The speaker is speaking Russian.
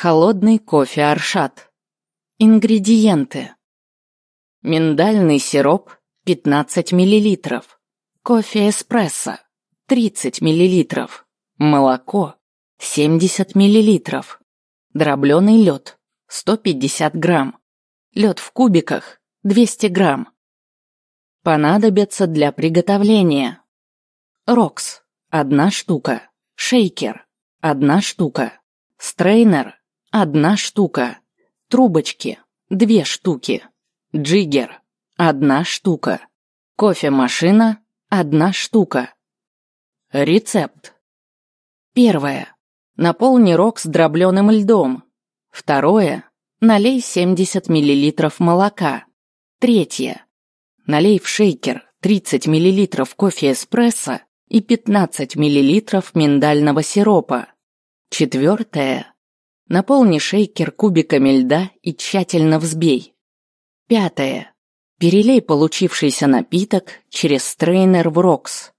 Холодный кофе Аршат. Ингредиенты. Миндальный сироп 15 мл. Кофе эспрессо 30 мл. Молоко 70 мл. Дробленый лед 150 грамм. Лед в кубиках 200 грамм. Понадобятся для приготовления. Рокс – одна штука. Шейкер – одна штука. Стрейнер Одна штука. Трубочки. Две штуки. Джиггер. Одна штука. Кофемашина. Одна штука. Рецепт. Первое. Наполни рог с дробленым льдом. Второе. Налей 70 мл молока. Третье. Налей в шейкер 30 мл кофе эспрессо и 15 мл миндального сиропа. Четвертое. Наполни шейкер кубиками льда и тщательно взбей. Пятое. Перелей получившийся напиток через стрейнер в рокс.